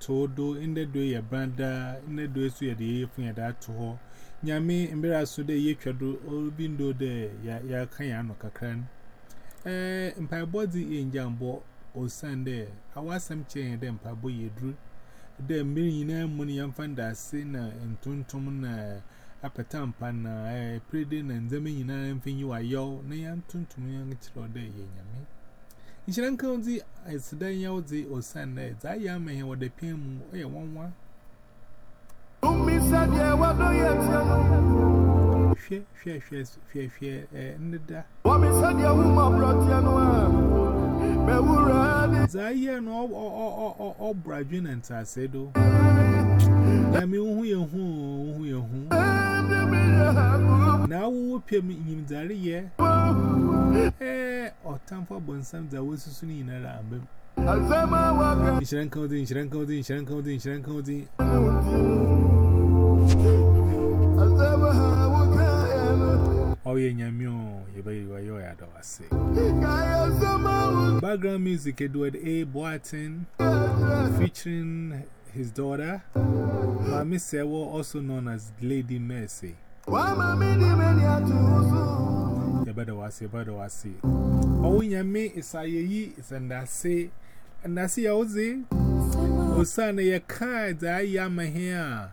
todo in the day ya branda in the day so ya the fun ya that to Nyame mbera so de ye twado obindo de ya ya kan ya no kakran eh mpa body in jambo o sande awasam chen de mpa bo yedru de mmiri nyina mu ne yamfa ndase na ntontom na apetampa na eh prede na nzeme nyina mfinyi wa yaw na yantontom yan kiro de ye nyame Nchiran kaunzi asidan yaudzi osane zaya mehe wade pemu oye wanwa. Fye, fye, fye, fye, fye, eh, nida. Zaya no o, o, o, o, o, brajin and tasedo. Dami uhu yehu, uhu yehu. Wo pem nyim zare ye eh otamfa bonsam za wosusu ni na ra ambem Azama waka nka ozi nhyira nka ozi nhyira nka ozi Azama waka Oye nyamio yebe wa yo ya do ase. Kaya sama waka Background music Edward A. Boatin featuring his daughter Mami Sewo also known as Lady Mercy. Better was it, better was it. Oh, Yami is I ye is and I say, and I see Ozzy. Oh, son, a card I am here.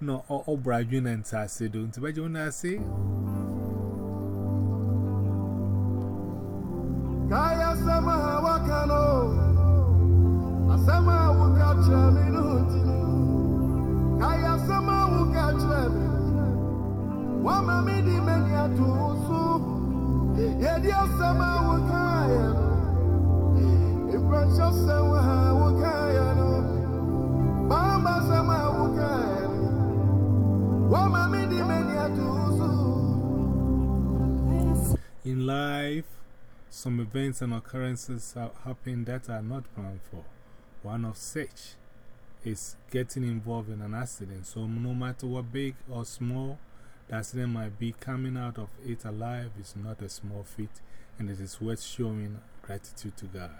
No, oh, Brajun and Tassi don't, but you know, I say. Kaya Sama Wakano Asama Wakachamino In life, some events and occurrences happen that are not planned for. One of such is getting involved in an accident. So, no matter what big or small the accident might be, coming out of it alive is not a small feat, and it is worth showing gratitude to God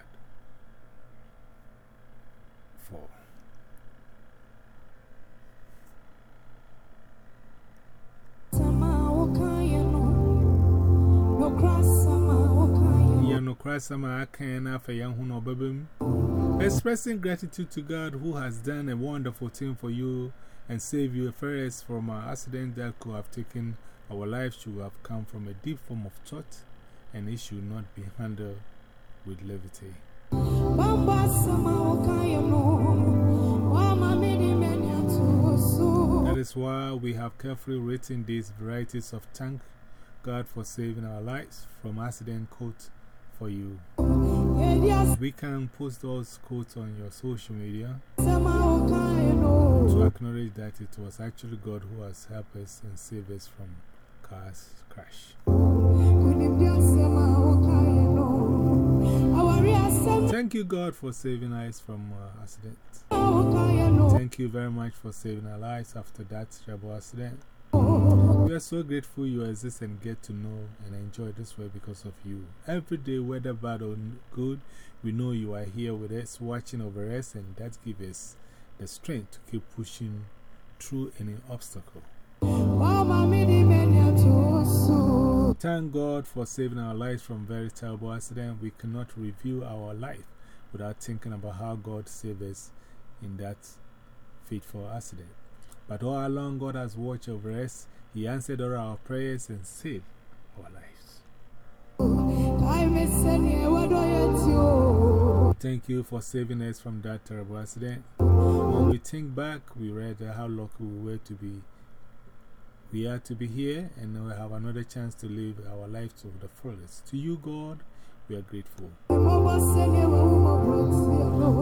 for. Expressing gratitude to God who has done a wonderful thing for you and save you first from an accident that could have taken our lives should have come from a deep form of thought and it should not be handled with levity. Bamba sama wakaya no, wama midi menya tuso. That is why we have carefully written these varieties of thank God for saving our lives from accident quote for you. We can post those quotes on your social media. Sama wakaya no. to acknowledge that it was actually God who has helped us and saved us from cars crash. Kunibdia sama wakaya no. Awari asama Thank you, God, for saving us from uh, accident. Thank you very much for saving our lives after that terrible accident. We are so grateful you exist and get to know and enjoy this way because of you. Every day, whether bad or good, we know you are here with us, watching over us, and that gives us the strength to keep pushing through any obstacle. Thank God for saving our lives from very terrible accident. We cannot review our life without thinking about how God saved us in that fateful accident. But all along, God has watched over us. He answered all our prayers and saved our lives. Thank you for saving us from that terrible accident. When we think back, we read how lucky we were to be. We are to be here and now we have another chance to live our life to the fullest. To you, God, we are grateful.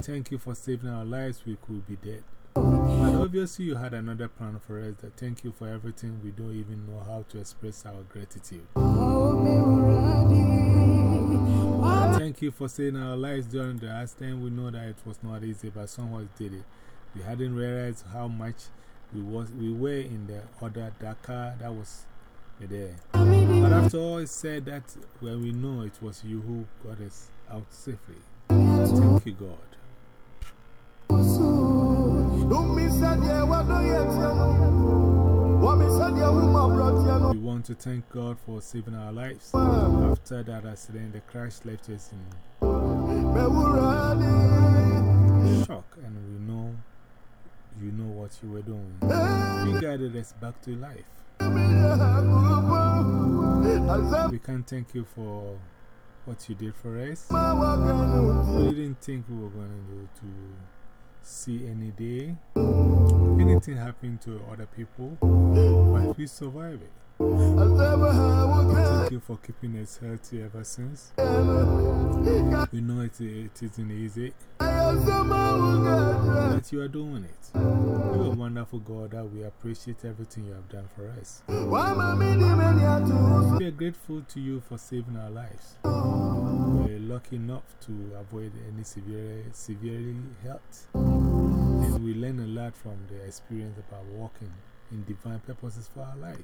Thank you for saving our lives. We could be dead. But obviously, you had another plan for us. Thank you for everything. We don't even know how to express our gratitude. Thank you for saving our lives during the last time. We know that it was not easy, but someone did it. We hadn't realized how much we, was, we were in the other Dakar that was there. But after all, it's said that when we know it was you who got us out safely. Thank you, God. We want to thank God for saving our lives. After that accident, the crash left us in shock, and we know you know what you were doing. You guided us back to life. We can't thank you for what you did for us. We didn't think we were going to see any day. Anything happen to other people, but we survived it. Thank you for keeping us healthy ever since. We know it, it isn't easy, but you are doing it. You are a wonderful God that we appreciate everything you have done for us. We are grateful to you for saving our lives. We are lucky enough to avoid any severe, severely hurt. We learn a lot from the experience about walking in divine purposes for our lives.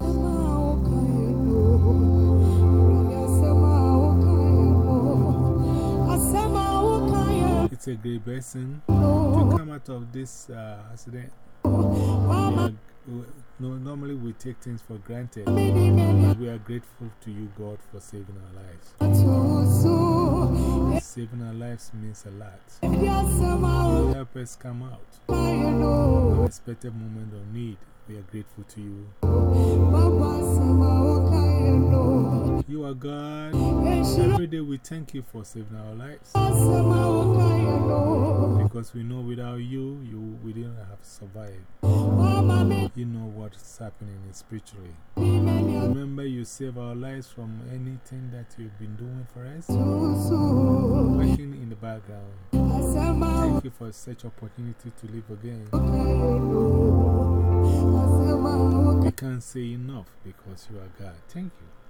It's a great blessing to come out of this uh, accident. No, normally we take things for granted. We are grateful to you, God, for saving our lives. Saving our lives means a lot. Help us come out. Unexpected moment of need. We are grateful to you. You are God. Every day we thank you for saving our lives. Because we know without you, you we didn't have survived. You know what's happening spiritually. Remember, you save our lives from anything that you've been doing for us. Working in the background. Thank you for such opportunity to live again. We can't say enough because you are God. Thank you.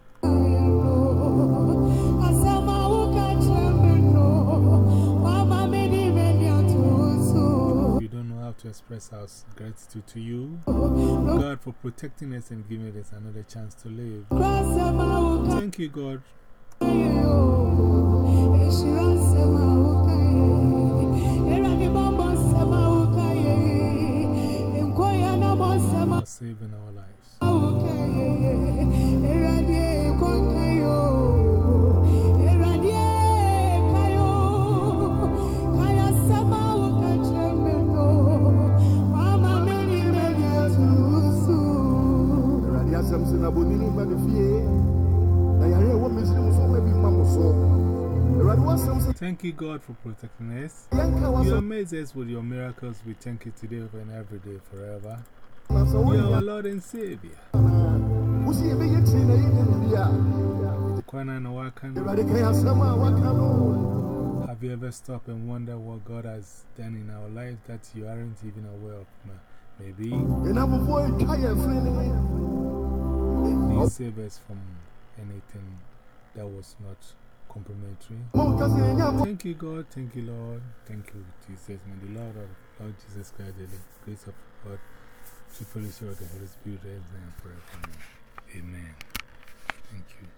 To express our gratitude to you, God, for protecting us and giving us another chance to live. Thank you, God. For saving our lives. Thank you, God, for protecting us. You amaze us with your miracles. We thank you today and every day forever. You are our Lord and Savior. Kwana na wakan. Have you ever stopped and wondered what God has done in our life that you aren't even aware of? Maybe He saved us from anything that was not complimentary. Thank you, God. Thank you, Lord. Thank you, Jesus. May the Lord of Lord Jesus Christ, the grace of God, to fellowship of the Holy Spirit, and forever. Amen. Thank you.